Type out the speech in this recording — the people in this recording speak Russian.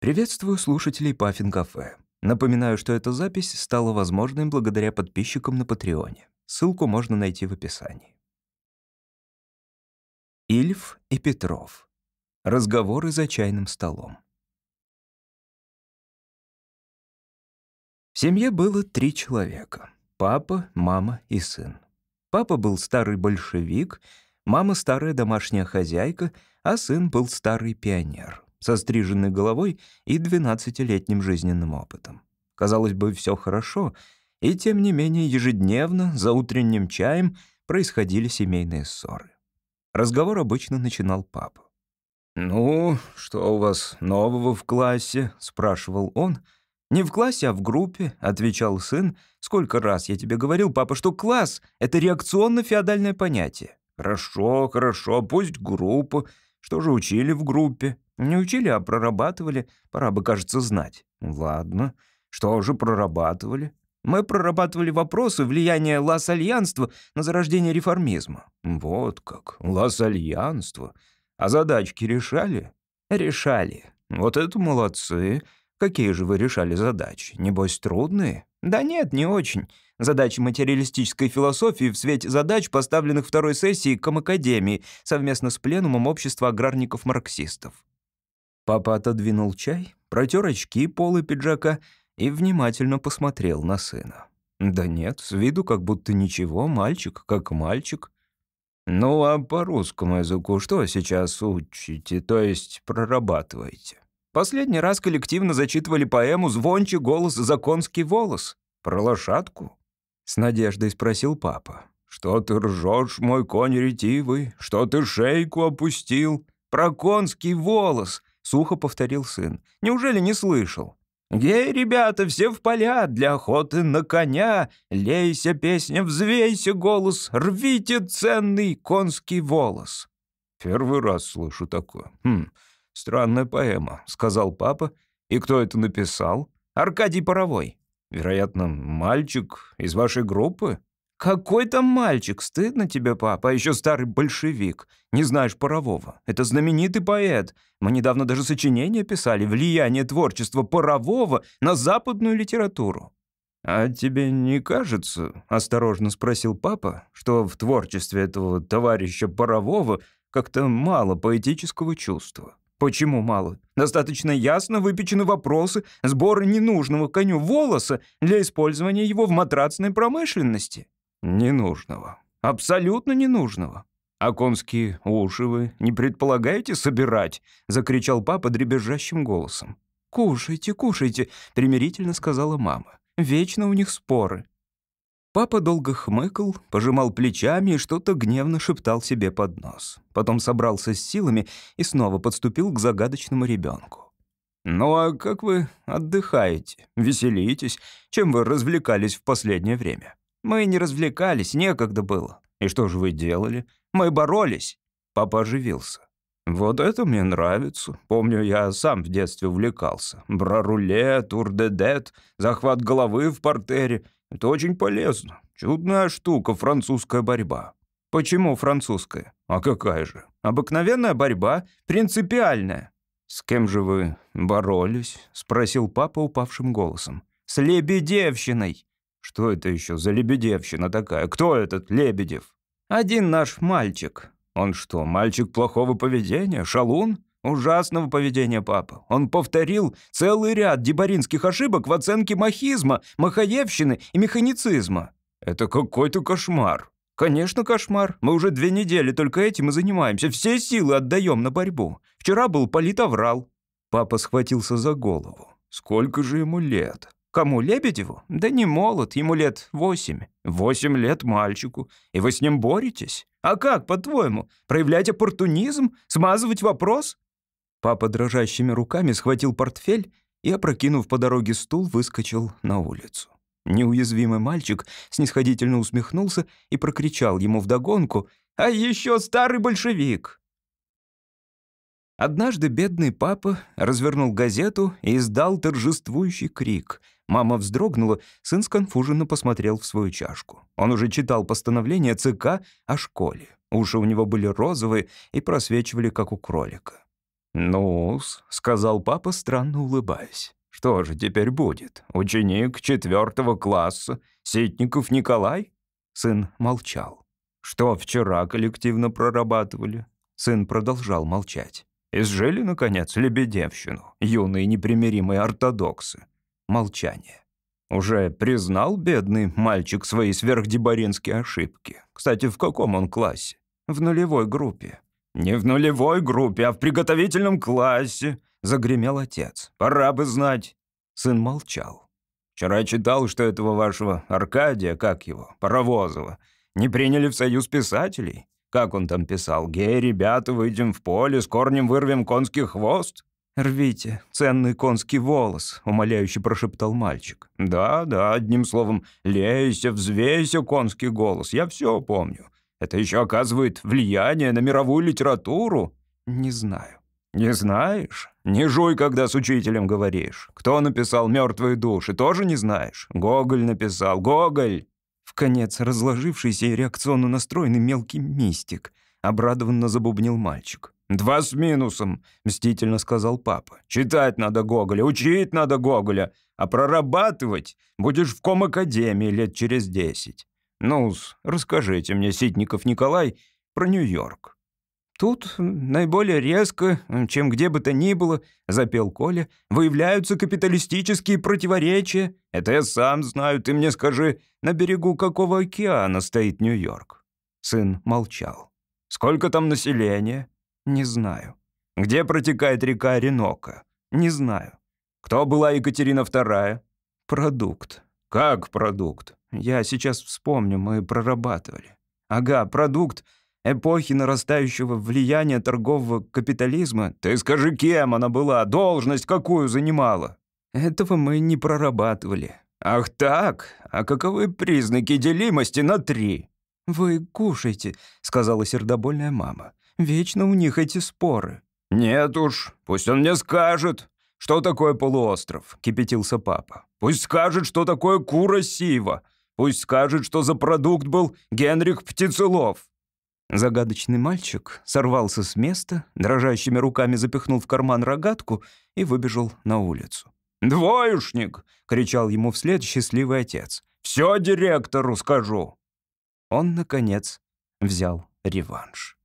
Приветствую слушателей Паффин Кафе. Напоминаю, что эта запись стала возможной благодаря подписчикам на Патреоне. Ссылку можно найти в описании. Ильф и Петров. Разговоры за чайным столом. В семье было три человека. Папа, мама и сын. Папа был старый большевик, мама — старая домашняя хозяйка, а сын был старый пионер со стриженной головой и 12-летним жизненным опытом. Казалось бы, все хорошо, и тем не менее ежедневно за утренним чаем происходили семейные ссоры. Разговор обычно начинал папа. «Ну, что у вас нового в классе?» — спрашивал он. «Не в классе, а в группе», — отвечал сын. «Сколько раз я тебе говорил, папа, что класс — это реакционно-феодальное понятие». «Хорошо, хорошо, пусть группа. Что же учили в группе?» Не учили, а прорабатывали. Пора бы, кажется, знать. Ладно. Что же прорабатывали? Мы прорабатывали вопросы влияния лас-альянства на зарождение реформизма. Вот как. Лас-альянство. А задачки решали? Решали. Вот это молодцы. Какие же вы решали задачи? Небось, трудные? Да нет, не очень. Задачи материалистической философии в свете задач, поставленных второй сессией Комакадемии совместно с пленумом общества аграрников-марксистов. Папа отодвинул чай, протер очки полы пиджака и внимательно посмотрел на сына. Да нет, с виду как будто ничего, мальчик как мальчик. Ну а по русскому языку что сейчас учите, то есть прорабатываете? Последний раз коллективно зачитывали поэму «Звончий голос, законский волос». Про лошадку? С надеждой спросил папа. «Что ты ржешь, мой конь ретивый? Что ты шейку опустил? Про конский волос!» — сухо повторил сын. «Неужели не слышал?» «Гей, ребята, все в поля, для охоты на коня! Лейся, песня, взвейся, голос, рвите ценный конский волос!» «Первый раз слышу такое. Хм, странная поэма», — сказал папа. «И кто это написал?» «Аркадий Паровой. Вероятно, мальчик из вашей группы?» «Какой там мальчик? Стыдно тебе, папа, а еще старый большевик. Не знаешь Парового. Это знаменитый поэт. Мы недавно даже сочинение писали «Влияние творчества Парового на западную литературу». «А тебе не кажется, — осторожно спросил папа, — что в творчестве этого товарища Парового как-то мало поэтического чувства?» Почему мало? Достаточно ясно выпечены вопросы сбора ненужного коню волоса для использования его в матрацной промышленности. Ненужного. Абсолютно ненужного. «А конские уши вы не предполагаете собирать?» — закричал папа дребезжащим голосом. «Кушайте, кушайте», — примирительно сказала мама. «Вечно у них споры». Папа долго хмыкал, пожимал плечами и что-то гневно шептал себе под нос. Потом собрался с силами и снова подступил к загадочному ребенку. «Ну а как вы отдыхаете, веселитесь? Чем вы развлекались в последнее время?» Мы не развлекались, некогда было. И что же вы делали? Мы боролись. Папа оживился. Вот это мне нравится. Помню, я сам в детстве увлекался. Браруле, турдедет, захват головы в портере. Это очень полезно. Чудная штука, французская борьба. Почему французская? А какая же? Обыкновенная борьба, принципиальная. С кем же вы боролись? Спросил папа упавшим голосом. С лебедевщиной. Что это еще за лебедевщина такая? Кто этот Лебедев? Один наш мальчик. Он что, мальчик плохого поведения? Шалун? Ужасного поведения папа. Он повторил целый ряд дебаринских ошибок в оценке махизма, махаевщины и механицизма. Это какой-то кошмар. Конечно, кошмар. Мы уже две недели только этим и занимаемся. Все силы отдаем на борьбу. Вчера был политоврал. Папа схватился за голову. Сколько же ему лет? Кому, Лебедеву? Да не молод, ему лет восемь. Восемь лет мальчику. И вы с ним боретесь? А как, по-твоему, проявлять оппортунизм? Смазывать вопрос?» Папа дрожащими руками схватил портфель и, опрокинув по дороге стул, выскочил на улицу. Неуязвимый мальчик снисходительно усмехнулся и прокричал ему вдогонку «А еще старый большевик!» Однажды бедный папа развернул газету и издал торжествующий крик. Мама вздрогнула, сын сконфуженно посмотрел в свою чашку. Он уже читал постановление ЦК о школе. Уши у него были розовые и просвечивали, как у кролика. «Ну-с», — сказал папа, странно улыбаясь. «Что же теперь будет? Ученик четвертого класса, Ситников Николай?» Сын молчал. «Что вчера коллективно прорабатывали?» Сын продолжал молчать. «Изжили, наконец, лебедевщину, юные непримиримые ортодоксы?» Молчание. «Уже признал бедный мальчик свои сверхдебаринские ошибки? Кстати, в каком он классе?» «В нулевой группе». «Не в нулевой группе, а в приготовительном классе», — загремел отец. «Пора бы знать». Сын молчал. «Вчера читал, что этого вашего Аркадия, как его, Паровозова, не приняли в союз писателей. Как он там писал? «Гей, ребята, выйдем в поле, с корнем вырвем конский хвост». «Рвите ценный конский волос», — умоляюще прошептал мальчик. «Да, да, одним словом, лейся, взвейся, конский голос, я все помню. Это еще оказывает влияние на мировую литературу?» «Не знаю». «Не знаешь? Не жуй, когда с учителем говоришь. Кто написал «Мертвые души», тоже не знаешь? Гоголь написал. Гоголь!» В конец разложившийся и реакционно настроенный мелкий мистик. Обрадованно забубнил мальчик. «Два с минусом», — мстительно сказал папа. «Читать надо Гоголя, учить надо Гоголя, а прорабатывать будешь в ком-академии лет через десять. ну расскажите мне, Ситников Николай, про Нью-Йорк». «Тут наиболее резко, чем где бы то ни было, — запел Коля, — выявляются капиталистические противоречия. Это я сам знаю, ты мне скажи, на берегу какого океана стоит Нью-Йорк?» Сын молчал. «Сколько там населения?» «Не знаю». «Где протекает река Оренока?» «Не знаю». «Кто была Екатерина II?» «Продукт». «Как продукт?» «Я сейчас вспомню, мы прорабатывали». «Ага, продукт — эпохи нарастающего влияния торгового капитализма. Ты скажи, кем она была, должность какую занимала? Этого мы не прорабатывали. Ах так? А каковы признаки делимости на три? Вы кушайте, сказала сердобольная мама. Вечно у них эти споры. Нет уж, пусть он мне скажет. «Что такое полуостров?» — кипятился папа. «Пусть скажет, что такое кура сива. Пусть скажет, что за продукт был Генрих Птицелов. Загадочный мальчик сорвался с места, дрожащими руками запихнул в карман рогатку и выбежал на улицу. «Двоечник!» — кричал ему вслед счастливый отец. «Все директору скажу!» Он, наконец, взял реванш.